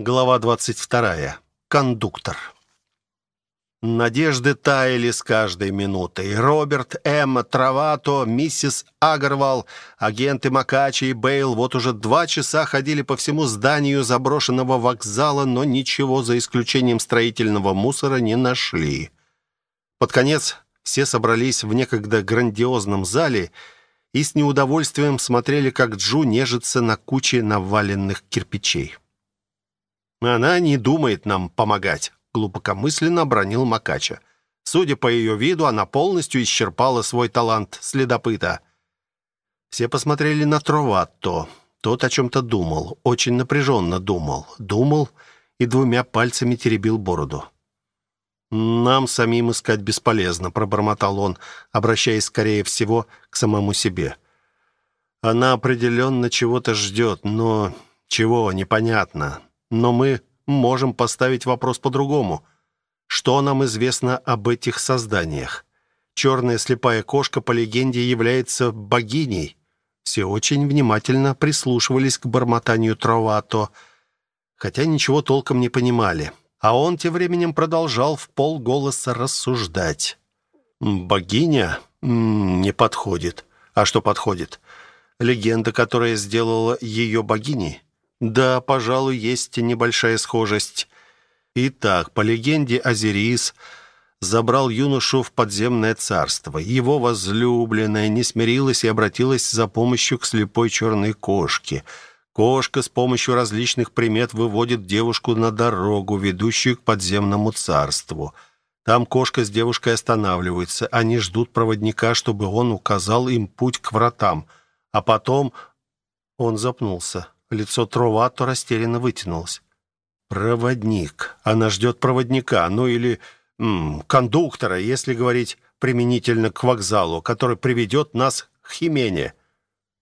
Глава 22. Кондуктор. Надежды таяли с каждой минутой. Роберт, Эмма, Травато, миссис Агарвал, агенты Макачи и Бейл вот уже два часа ходили по всему зданию заброшенного вокзала, но ничего за исключением строительного мусора не нашли. Под конец все собрались в некогда грандиозном зале и с неудовольствием смотрели, как Джу нежится на куче наваленных кирпичей. «Она не думает нам помогать», — глубокомысленно бронил Макача. Судя по ее виду, она полностью исчерпала свой талант следопыта. Все посмотрели на Троватто. Тот о чем-то думал, очень напряженно думал. Думал и двумя пальцами теребил бороду. «Нам самим искать бесполезно», — пробормотал он, обращаясь скорее всего к самому себе. «Она определенно чего-то ждет, но чего, непонятно. Но мы можем поставить вопрос по-другому. Что нам известно об этих созданиях? Черная слепая кошка, по легенде, является богиней. Все очень внимательно прислушивались к бормотанию Тровато, хотя ничего толком не понимали. А он тем временем продолжал в полголоса рассуждать. «Богиня? Не подходит. А что подходит? Легенда, которая сделала ее богиней? Да, пожалуй, есть небольшая схожесть. Итак, по легенде, Азирис забрал юношу в подземное царство. Его возлюбленная не смирилась и обратилась за помощью к слепой черной кошке. Кошка с помощью различных примет выводит девушку на дорогу, ведущую к подземному царству. Там кошка с девушкой останавливаются. Они ждут проводника, чтобы он указал им путь к вратам. А потом он запнулся. Лицо Тровато растерянно вытянулось. «Проводник. Она ждет проводника. Ну или м, кондуктора, если говорить применительно к вокзалу, который приведет нас к Химене».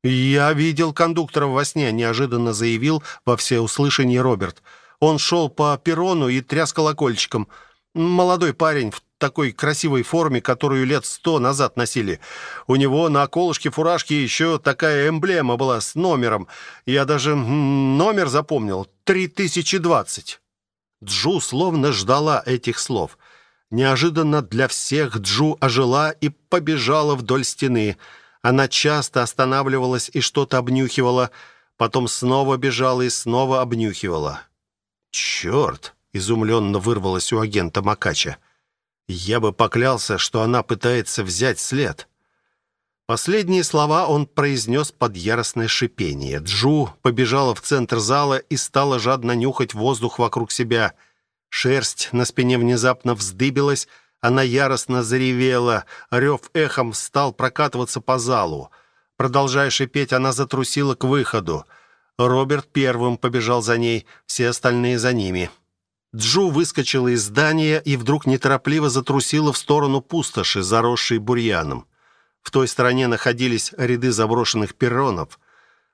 «Я видел кондуктора во сне», — неожиданно заявил во всеуслышание Роберт. «Он шел по перрону и тряс колокольчиком. Молодой парень в такой красивой форме, которую лет сто назад носили. У него на околышке фуражки еще такая эмблема была с номером. Я даже номер запомнил. 3020. Джу словно ждала этих слов. Неожиданно для всех Джу ожила и побежала вдоль стены. Она часто останавливалась и что-то обнюхивала, потом снова бежала и снова обнюхивала. «Черт!» — изумленно вырвалось у агента Макача. Я бы поклялся, что она пытается взять след. Последние слова он произнес под яростное шипение. Джу побежала в центр зала и стала жадно нюхать воздух вокруг себя. Шерсть на спине внезапно вздыбилась, она яростно заревела, рев эхом стал прокатываться по залу. Продолжая шипеть, она затрусила к выходу. Роберт первым побежал за ней, все остальные за ними. Джу выскочила из здания и вдруг неторопливо затрусила в сторону пустоши, заросшей бурьяном. В той стороне находились ряды заброшенных перронов.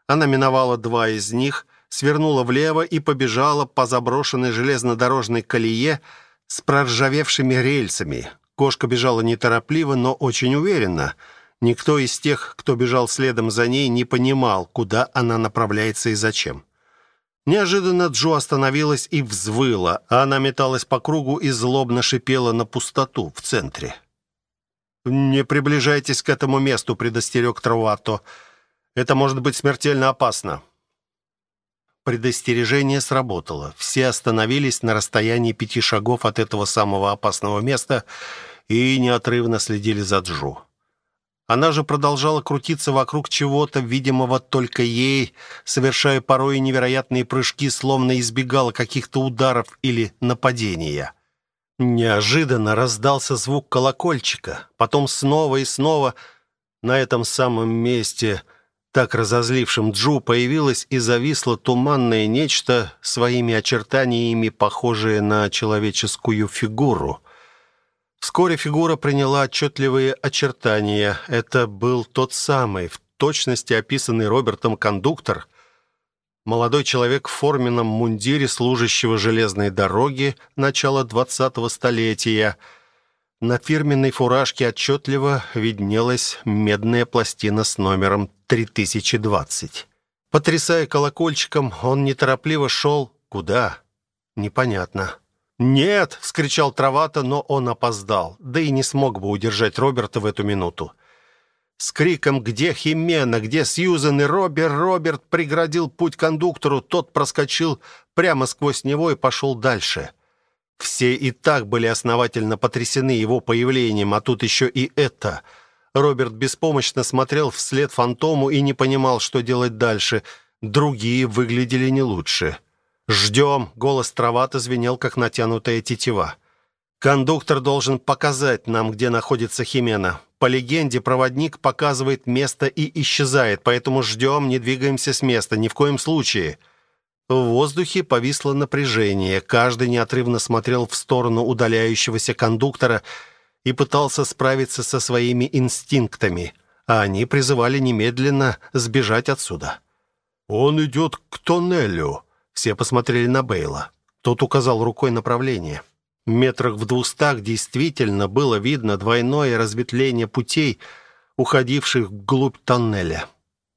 Она миновала два из них, свернула влево и побежала по заброшенной железнодорожной колее с проржавевшими рельсами. Кошка бежала неторопливо, но очень уверенно. Никто из тех, кто бежал следом за ней, не понимал, куда она направляется и зачем. Неожиданно Джо остановилась и взвыла, она металась по кругу и злобно шипела на пустоту в центре. «Не приближайтесь к этому месту», — предостерег Травато. «Это может быть смертельно опасно». Предостережение сработало. Все остановились на расстоянии пяти шагов от этого самого опасного места и неотрывно следили за Джо. Она же продолжала крутиться вокруг чего-то, видимого только ей, совершая порой невероятные прыжки, словно избегала каких-то ударов или нападения. Неожиданно раздался звук колокольчика, потом снова и снова на этом самом месте, так разозлившем Джу, появилось и зависло туманное нечто, своими очертаниями похожее на человеческую фигуру — Вскоре фигура приняла отчетливые очертания. Это был тот самый, в точности описанный Робертом кондуктор. Молодой человек в форменном мундире служащего железной дороги начала 20-го столетия. На фирменной фуражке отчетливо виднелась медная пластина с номером 3020. Потрясая колокольчиком, он неторопливо шел куда? Непонятно. «Нет!» — вскричал Травата, но он опоздал, да и не смог бы удержать Роберта в эту минуту. С криком «Где Химена? Где Сьюзен?» и Роберт Роберт преградил путь кондуктору, тот проскочил прямо сквозь него и пошел дальше. Все и так были основательно потрясены его появлением, а тут еще и это. Роберт беспомощно смотрел вслед фантому и не понимал, что делать дальше. Другие выглядели не лучше. «Ждем!» — голос Травата звенел, как натянутая тетива. «Кондуктор должен показать нам, где находится Химена. По легенде, проводник показывает место и исчезает, поэтому ждем, не двигаемся с места, ни в коем случае». В воздухе повисло напряжение. Каждый неотрывно смотрел в сторону удаляющегося кондуктора и пытался справиться со своими инстинктами, а они призывали немедленно сбежать отсюда. «Он идет к тоннелю», все посмотрели на Бейла. Тот указал рукой направление. Метрах в двухстах действительно было видно двойное разветвление путей, уходивших вглубь тоннеля.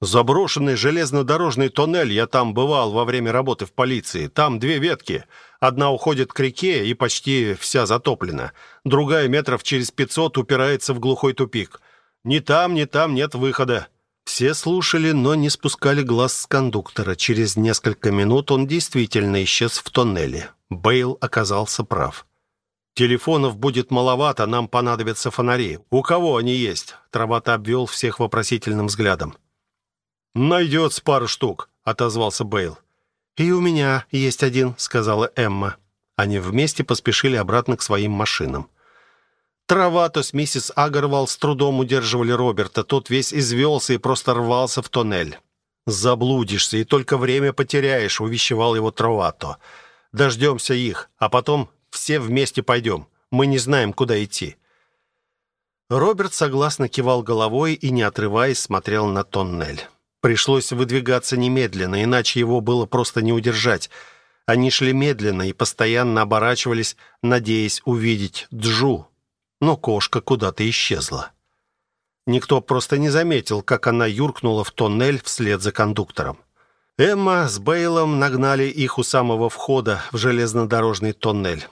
Заброшенный железнодорожный тоннель, я там бывал во время работы в полиции. Там две ветки. Одна уходит к реке и почти вся затоплена. Другая метров через пятьсот упирается в глухой тупик. Ни там, ни там нет выхода. Все слушали, но не спускали глаз с кондуктора. Через несколько минут он действительно исчез в тоннеле. Бейл оказался прав. «Телефонов будет маловато, нам понадобятся фонари. У кого они есть?» Травата обвел всех вопросительным взглядом. «Найдется пару штук», — отозвался Бейл. «И у меня есть один», — сказала Эмма. Они вместе поспешили обратно к своим машинам. Травато с миссис Агарвал с трудом удерживали Роберта. Тот весь извелся и просто рвался в тоннель. «Заблудишься и только время потеряешь», — увещевал его Травато. «Дождемся их, а потом все вместе пойдем. Мы не знаем, куда идти». Роберт согласно кивал головой и, не отрываясь, смотрел на тоннель. Пришлось выдвигаться немедленно, иначе его было просто не удержать. Они шли медленно и постоянно оборачивались, надеясь увидеть Джу, но кошка куда-то исчезла. Никто просто не заметил, как она юркнула в тоннель вслед за кондуктором. Эмма с Бейлом нагнали их у самого входа в железнодорожный тоннель.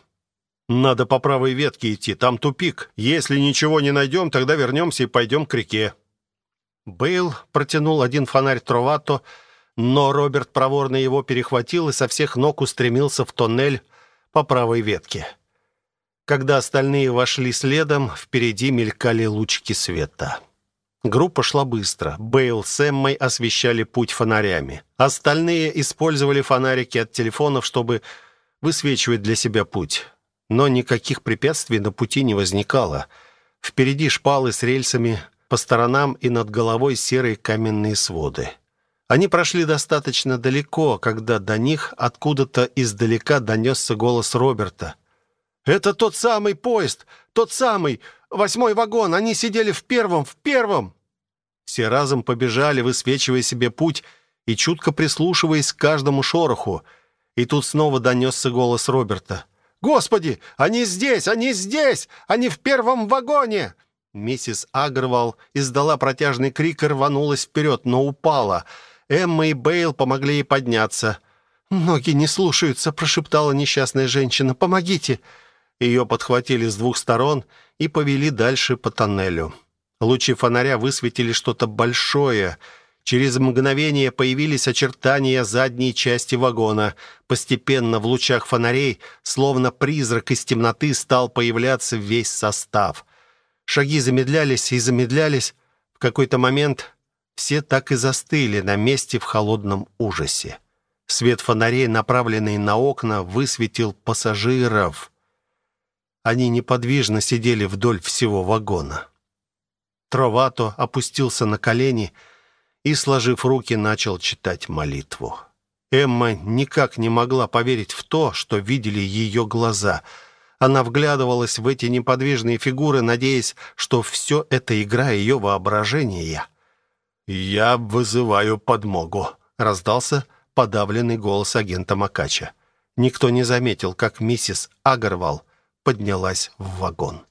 «Надо по правой ветке идти, там тупик. Если ничего не найдем, тогда вернемся и пойдем к реке». Бейл протянул один фонарь Тровато, но Роберт проворно его перехватил и со всех ног устремился в тоннель по правой ветке. Когда остальные вошли следом, впереди мелькали лучики света. Группа шла быстро. Бейл с Эммой освещали путь фонарями. Остальные использовали фонарики от телефонов, чтобы высвечивать для себя путь. Но никаких препятствий на пути не возникало. Впереди шпалы с рельсами, по сторонам и над головой серые каменные своды. Они прошли достаточно далеко, когда до них откуда-то издалека донесся голос Роберта. «Это тот самый поезд! Тот самый! Восьмой вагон! Они сидели в первом! В первом!» Все разом побежали, высвечивая себе путь и чутко прислушиваясь к каждому шороху. И тут снова донесся голос Роберта. «Господи! Они здесь! Они здесь! Они в первом вагоне!» Миссис Агрвал издала протяжный крик и рванулась вперед, но упала. Эмма и Бейл помогли ей подняться. «Ноги не слушаются», — прошептала несчастная женщина. «Помогите!» Ее подхватили с двух сторон и повели дальше по тоннелю. Лучи фонаря высветили что-то большое. Через мгновение появились очертания задней части вагона. Постепенно в лучах фонарей, словно призрак из темноты, стал появляться весь состав. Шаги замедлялись и замедлялись. В какой-то момент все так и застыли на месте в холодном ужасе. Свет фонарей, направленный на окна, высветил пассажиров. Они неподвижно сидели вдоль всего вагона. Тровато опустился на колени и, сложив руки, начал читать молитву. Эмма никак не могла поверить в то, что видели ее глаза. Она вглядывалась в эти неподвижные фигуры, надеясь, что все это игра ее воображения. «Я вызываю подмогу», — раздался подавленный голос агента Макача. Никто не заметил, как миссис Агарвал поднялась в вагон.